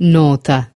nota.